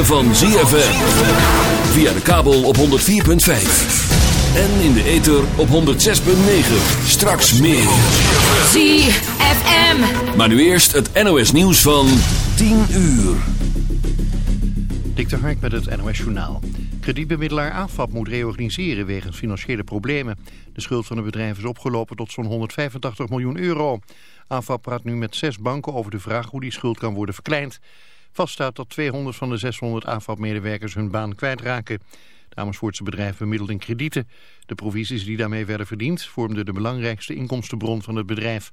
ritme van ZFM. Via de kabel op 104.5. En in de ether op 106.9. Straks meer. ZFM. Maar nu eerst het NOS nieuws van 10 uur. Dik de Hark met het NOS Journaal. Kredietbemiddelaar AFAP moet reorganiseren wegens financiële problemen. De schuld van het bedrijf is opgelopen tot zo'n 185 miljoen euro. AFAP praat nu met zes banken over de vraag hoe die schuld kan worden verkleind. Vaststaat dat 200 van de 600 AFAP-medewerkers hun baan kwijtraken. Het Amersfoortse bedrijf bemiddelden kredieten. De provisies die daarmee werden verdiend vormden de belangrijkste inkomstenbron van het bedrijf.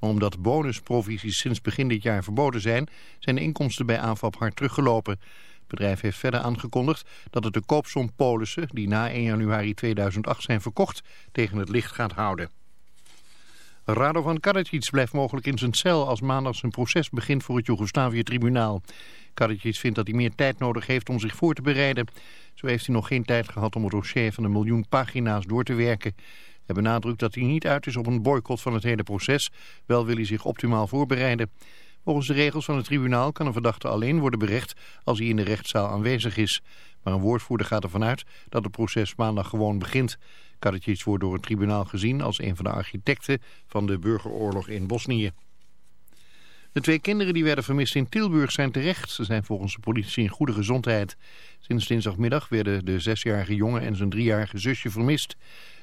Maar omdat bonusprovisies sinds begin dit jaar verboden zijn, zijn de inkomsten bij AFAP hard teruggelopen. Het bedrijf heeft verder aangekondigd dat het de koopsom polissen, die na 1 januari 2008 zijn verkocht, tegen het licht gaat houden. Radovan Karadzic blijft mogelijk in zijn cel als maandag zijn proces begint voor het Joegoslavië-tribunaal. Karadzic vindt dat hij meer tijd nodig heeft om zich voor te bereiden. Zo heeft hij nog geen tijd gehad om het dossier van een miljoen pagina's door te werken. Hij benadrukt dat hij niet uit is op een boycott van het hele proces, wel wil hij zich optimaal voorbereiden. Volgens de regels van het tribunaal kan een verdachte alleen worden berecht als hij in de rechtszaal aanwezig is. Maar een woordvoerder gaat ervan uit dat het proces maandag gewoon begint. Karadzic wordt door het tribunaal gezien als een van de architecten van de burgeroorlog in Bosnië. De twee kinderen die werden vermist in Tilburg zijn terecht. Ze zijn volgens de politie in goede gezondheid. Sinds dinsdagmiddag werden de zesjarige jongen en zijn driejarige zusje vermist.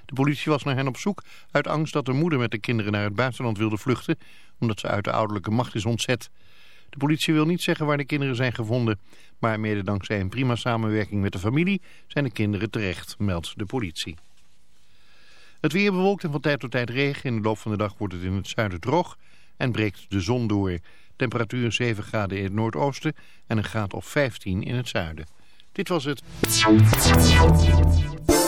De politie was naar hen op zoek uit angst dat de moeder met de kinderen naar het buitenland wilde vluchten, omdat ze uit de ouderlijke macht is ontzet. De politie wil niet zeggen waar de kinderen zijn gevonden, maar mede dankzij een prima samenwerking met de familie zijn de kinderen terecht, meldt de politie. Het weer bewolkt en van tijd tot tijd regen. In de loop van de dag wordt het in het zuiden droog en breekt de zon door. Temperatuur 7 graden in het noordoosten en een graad of 15 in het zuiden. Dit was het.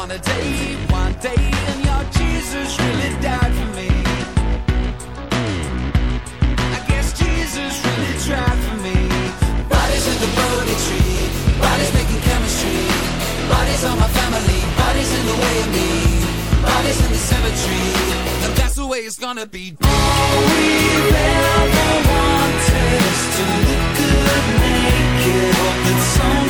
One a day, one day, and your Jesus really died for me. I guess Jesus really tried for me. Bodies in the Bodhi tree, bodies making chemistry. Bodies on my family, bodies in the way of me. Bodies in the cemetery, and that's the way it's gonna be. All we've ever wanted is to look good naked. Hope that someone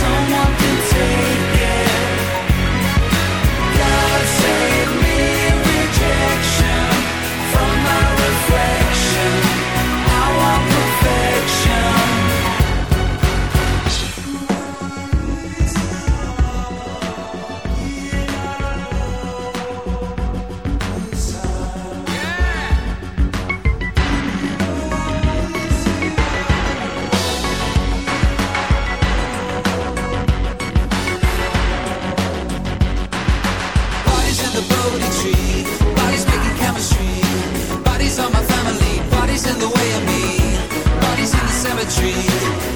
someone can take it. God save me in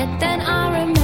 it, then I remember.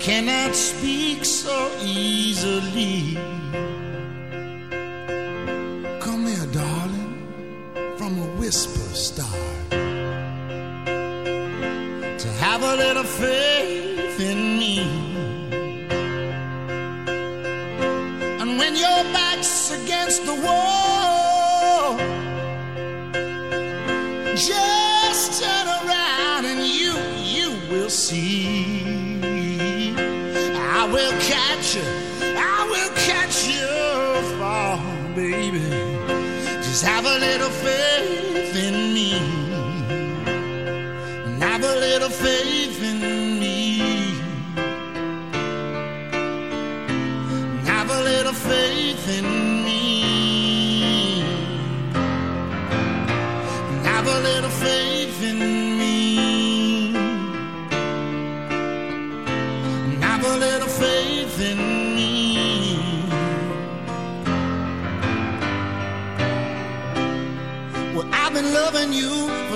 Cannot speak so easily. Come here, darling from a whisper start to have a little faith in me. And when your back's against the wall,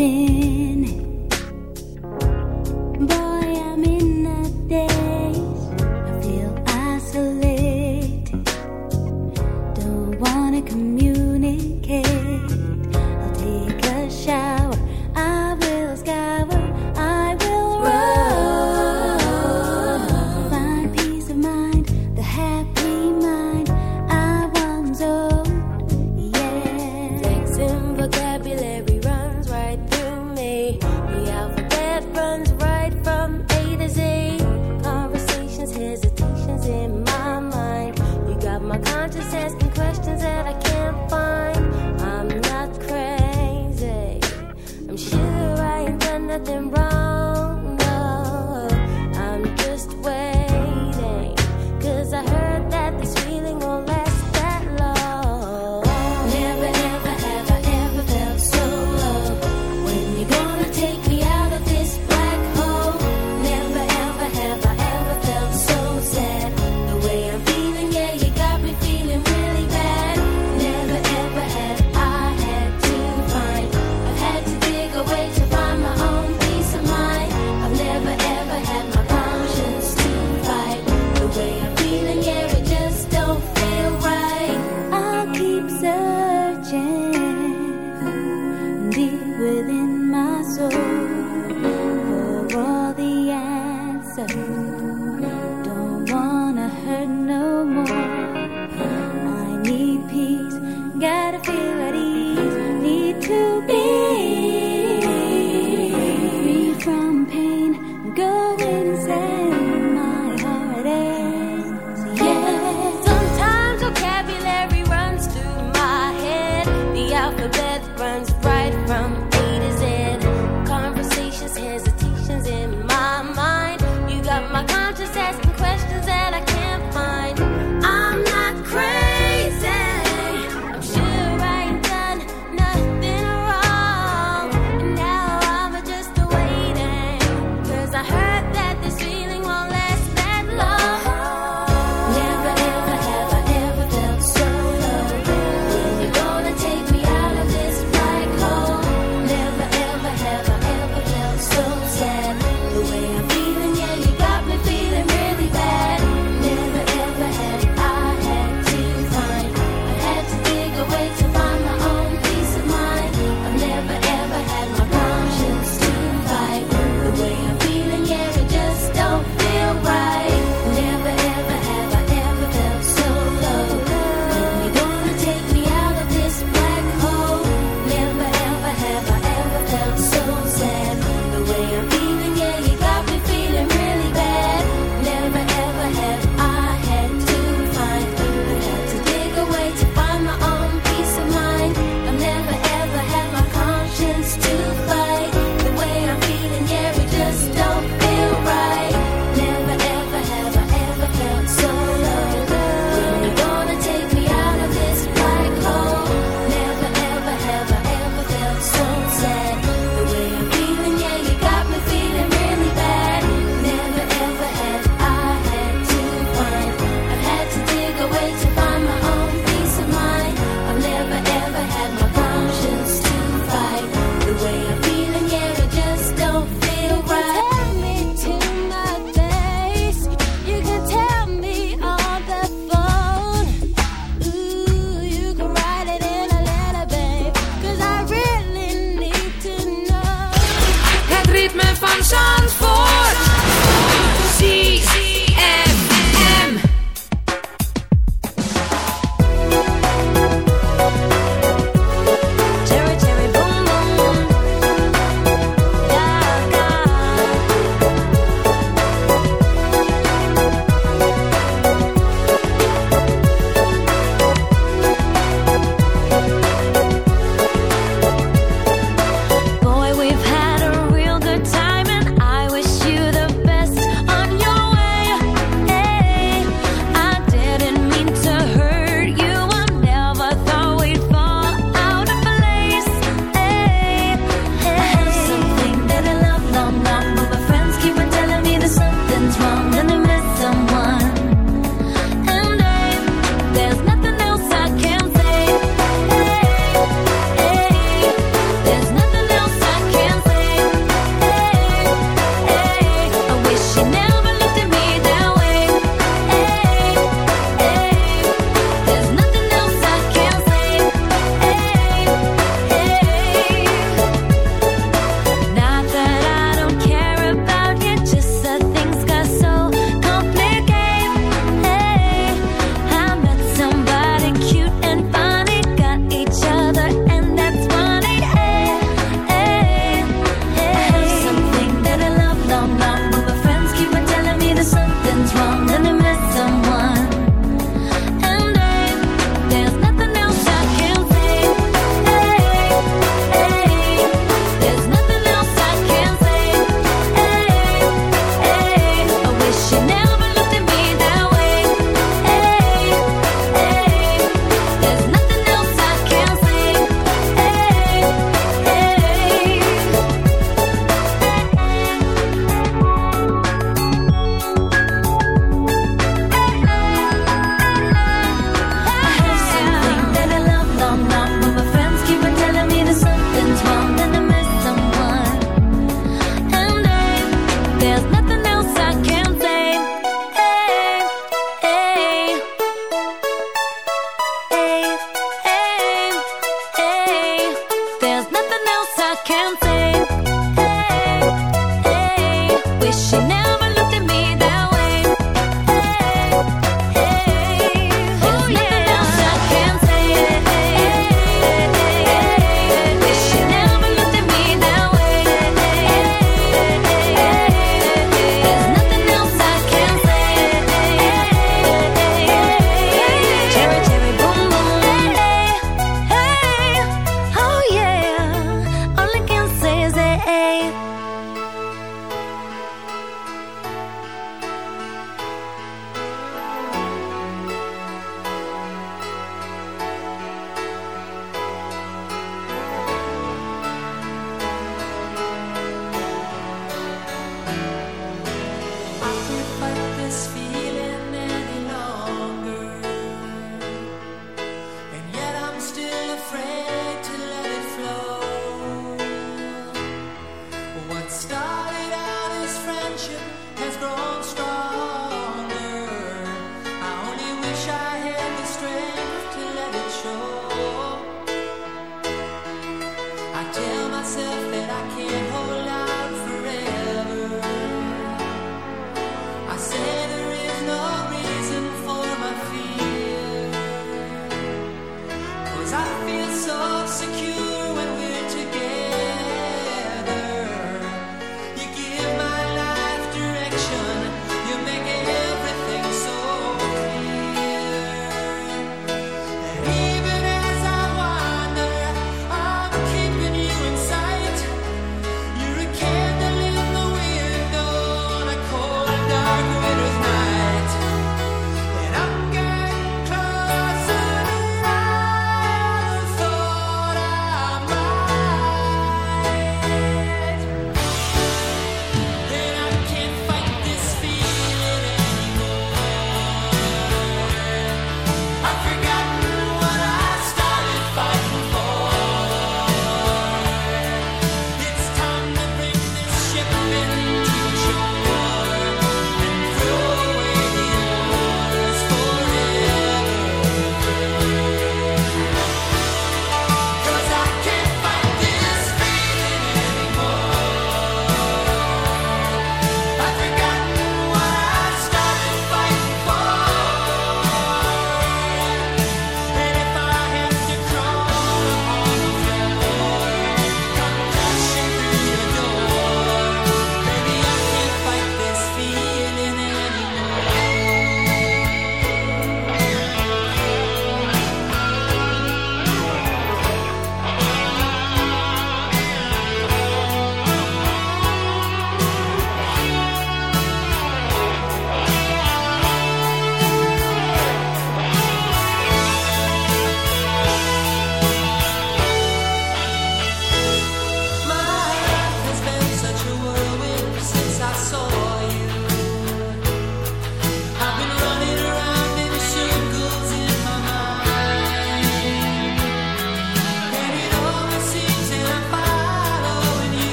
My in my mind. You got my conscience asking questions that I can't find. I'm not crazy. I'm sure I ain't done nothing wrong.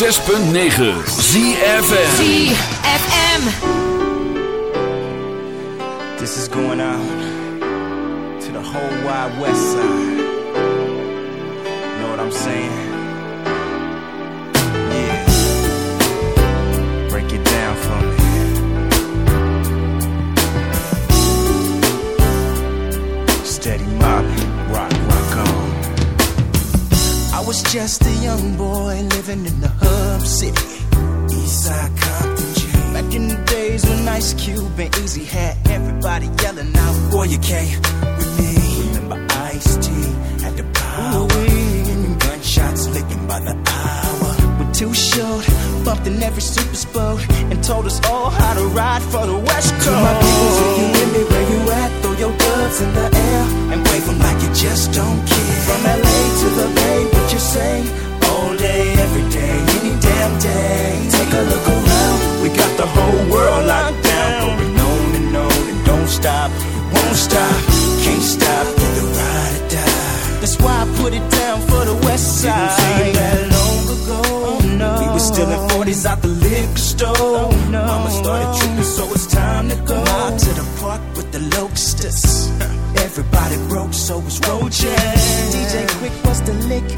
106.9 ZFM. ZFM. This is going out to the whole wide west side. Know what I'm saying? Yeah. Break it down for me. Steady mobbing, rock, rock on. I was just a young boy living in the hub city. Eastside Compton G. Back in the days when Ice Cube and Eazy had everybody yelling out, Boy, you can't with me. Remember Ice T had the power. And gunshots licking by the hour. We're too short, bumped in every super boat, and told us all how to ride for the West Coast. To my peoples, if you with me, where you at? Throw your gloves in the air and wave 'em like you just don't care. From LA to the Bay, what you say? All day, every day, any damn day. Take a look around, we got the whole world locked down. Going on and on and don't stop, won't stop, can't stop, either ride or die. That's why I put it down for the West Side. Didn't take that long ago. Oh, no. We were still in 40s out the liquor store. Oh, no. Mama started tripping, so it's time to go. Out to the park with the locusts. Everybody broke, so was roaches. DJ Quik was the lick,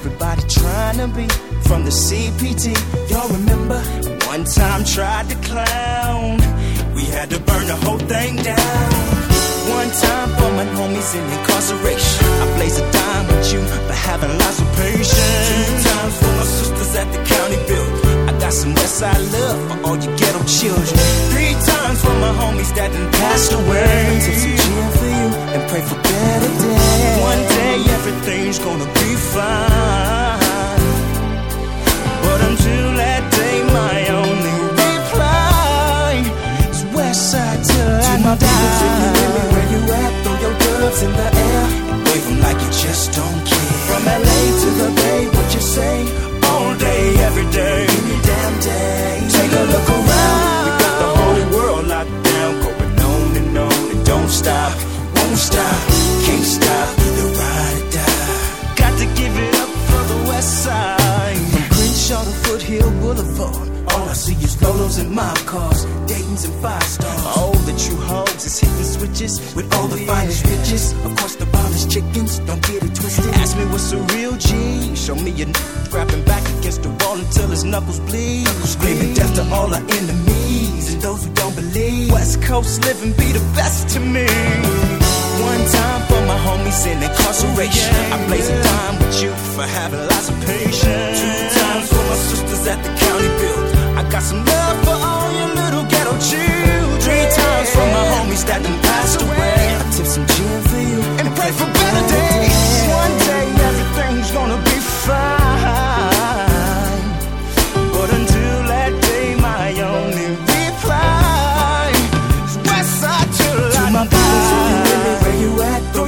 everybody trying to be from the CPT. Y'all remember? One time tried to clown. We had to burn the whole thing down. One time for my homies in incarceration. I blaze a dime with you for having lots of patience. Two times for my sisters at the county build. Got some Westside love for all you ghetto children. Three times for my homies that done passed away. Take some gin for you and pray for better days. One day everything's gonna be fine. But until stop, can't stop, either ride or die. Got to give it up for the West Side. From Crenshaw to Foothill Boulevard. All I see is Lolos and mob cars, Dayton's and five stars. All the true hoes is hitting switches with all the finest riches. Of course, the finest chickens, don't get it twisted. Ask me what's a real G. Show me a n- grabbing back against the wall until his knuckles bleed. Screaming death to all our enemies and those who don't believe. West Coast living be the best to me. One time for my homies in incarceration. I blaze a dime with you for having lots of patience. Two times for my sisters at the county build. I got some love for all your little ghetto children. Three times for my homies that done passed away. I tip some gin for you and pray for better days. One day everything's gonna be fine.